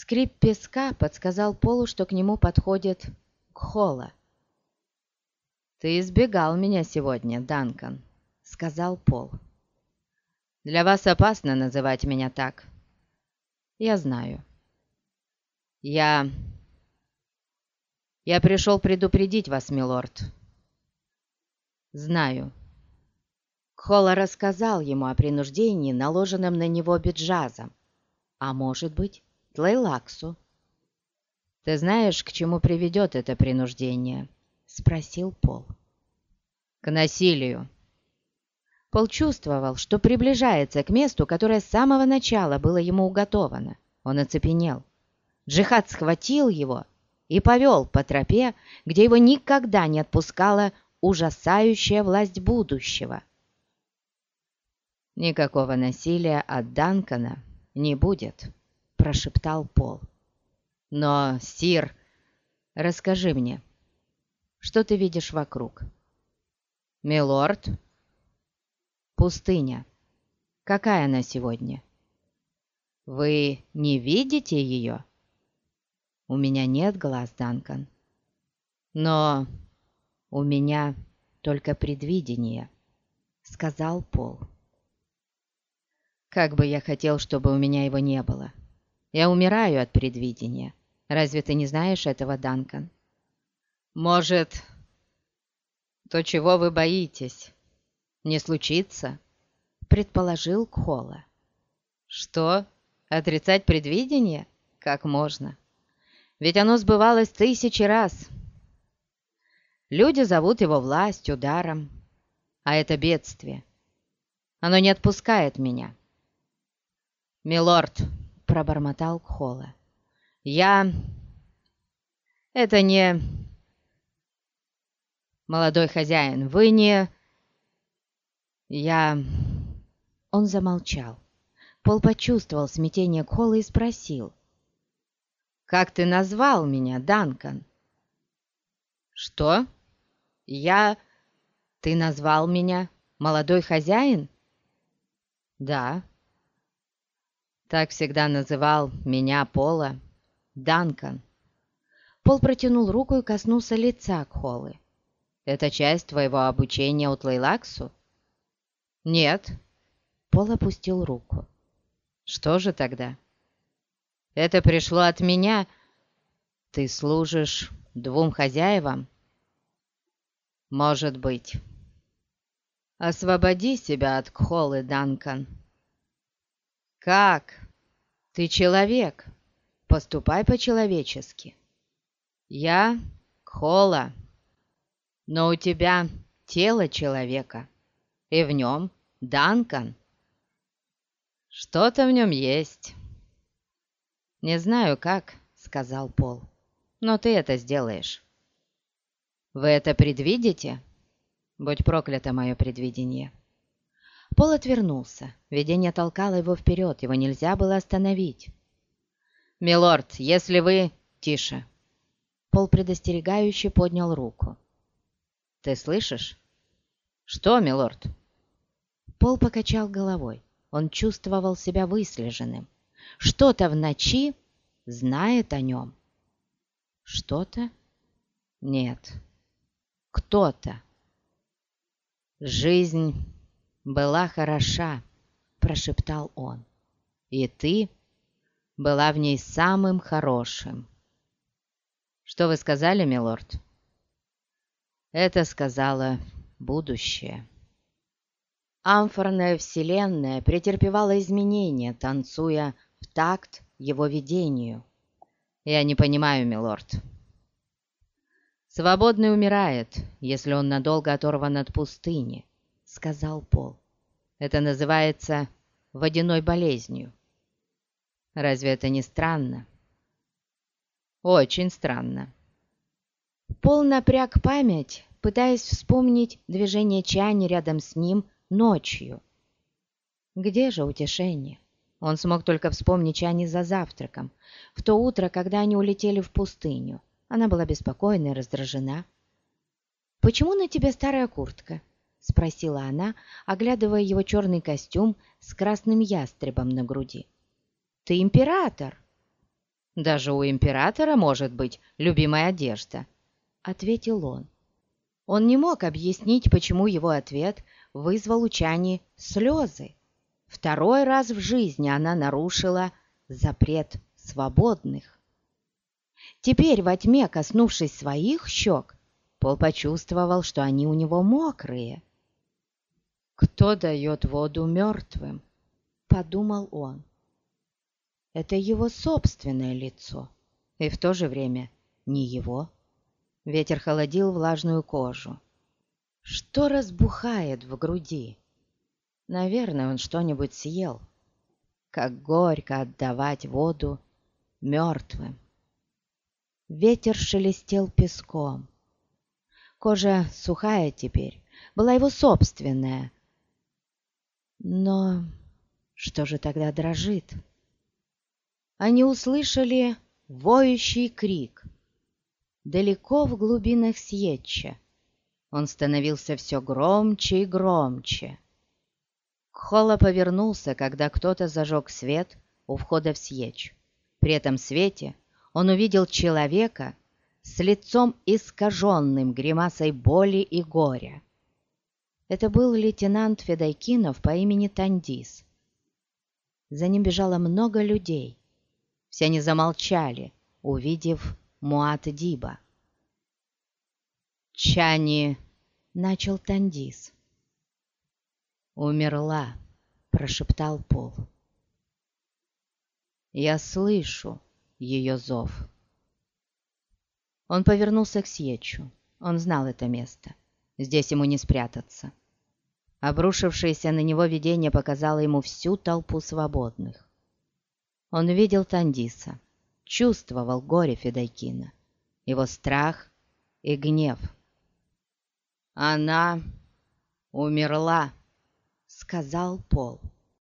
Скрип песка подсказал Полу, что к нему подходит Кхола. «Ты избегал меня сегодня, Данкан», — сказал Пол. «Для вас опасно называть меня так. Я знаю. Я... Я пришел предупредить вас, милорд. Знаю». Кхола рассказал ему о принуждении, наложенном на него биджазом, а может быть, Тлейлаксу. «Ты знаешь, к чему приведет это принуждение?» — спросил Пол. «К насилию». Пол чувствовал, что приближается к месту, которое с самого начала было ему уготовано. Он оцепенел. Джихад схватил его и повел по тропе, где его никогда не отпускала ужасающая власть будущего. «Никакого насилия от Данкана не будет», — прошептал Пол. «Но, Сир, расскажи мне, что ты видишь вокруг?» «Милорд?» «Пустыня. Какая она сегодня?» «Вы не видите ее?» «У меня нет глаз, Данкан. Но у меня только предвидение», — сказал Пол. Как бы я хотел, чтобы у меня его не было. Я умираю от предвидения. Разве ты не знаешь этого, Данкан? Может, то, чего вы боитесь, не случится? Предположил Кхола. Что? Отрицать предвидение? Как можно? Ведь оно сбывалось тысячи раз. Люди зовут его власть, ударом, а это бедствие. Оно не отпускает меня. «Милорд», — пробормотал Кхола, — «я... это не...» «Молодой хозяин, вы не...» «Я...» Он замолчал. Пол почувствовал смятение Кхола и спросил. «Как ты назвал меня, Данкан?» «Что? Я... Ты назвал меня молодой хозяин?» «Да». Так всегда называл меня Пола Данкан. Пол протянул руку и коснулся лица Кхолы. «Это часть твоего обучения у Тлейлаксу?» «Нет». Пол опустил руку. «Что же тогда?» «Это пришло от меня. Ты служишь двум хозяевам?» «Может быть». «Освободи себя от Кхолы, Данкан». «Как? Ты человек. Поступай по-человечески. Я Кхола, но у тебя тело человека, и в нем Данкан. Что-то в нем есть». «Не знаю как», — сказал Пол, — «но ты это сделаешь». «Вы это предвидите?» «Будь проклято мое предвидение». Пол отвернулся. Видение толкало его вперед, его нельзя было остановить. «Милорд, если вы...» «Тише!» Пол предостерегающе поднял руку. «Ты слышишь?» «Что, милорд?» Пол покачал головой. Он чувствовал себя выслеженным. Что-то в ночи знает о нем. Что-то? Нет. Кто-то. Жизнь была хороша», — прошептал он, — «и ты была в ней самым хорошим». «Что вы сказали, милорд?» «Это сказала будущее». Амфорная вселенная претерпевала изменения, танцуя в такт его видению. «Я не понимаю, милорд». «Свободный умирает, если он надолго оторван от пустыни», — сказал Пол. Это называется водяной болезнью. Разве это не странно? Очень странно. Пол напряг память, пытаясь вспомнить движение Чани рядом с ним ночью. Где же утешение? Он смог только вспомнить Чани за завтраком, в то утро, когда они улетели в пустыню. Она была беспокойна и раздражена. «Почему на тебе старая куртка?» — спросила она, оглядывая его черный костюм с красным ястребом на груди. «Ты император!» Даже у императора может быть любимая одежда», — ответил он. Он не мог объяснить, почему его ответ вызвал у Чани слезы. Второй раз в жизни она нарушила запрет свободных. Теперь во тьме, коснувшись своих щек, Пол почувствовал, что они у него мокрые. «Кто дает воду мертвым?» — подумал он. «Это его собственное лицо, и в то же время не его». Ветер холодил влажную кожу. Что разбухает в груди? Наверное, он что-нибудь съел. Как горько отдавать воду мертвым. Ветер шелестел песком. Кожа сухая теперь, была его собственная. Но что же тогда дрожит? Они услышали воющий крик — далеко в глубинах Сьетча. Он становился все громче и громче. Кхола повернулся, когда кто-то зажег свет у входа в Сьеч. При этом свете он увидел человека с лицом искаженным гримасой боли и горя. Это был лейтенант Федайкинов по имени Тандис. За ним бежало много людей. Все они замолчали, увидев Муат-Диба. «Чани!» — начал Тандис. «Умерла!» — прошептал Пол. «Я слышу ее зов». Он повернулся к Сьечу. Он знал это место. Здесь ему не спрятаться. Обрушившееся на него видение показало ему всю толпу свободных. Он видел Тандиса чувствовал горе Федайкина, его страх и гнев. «Она умерла», — сказал Пол.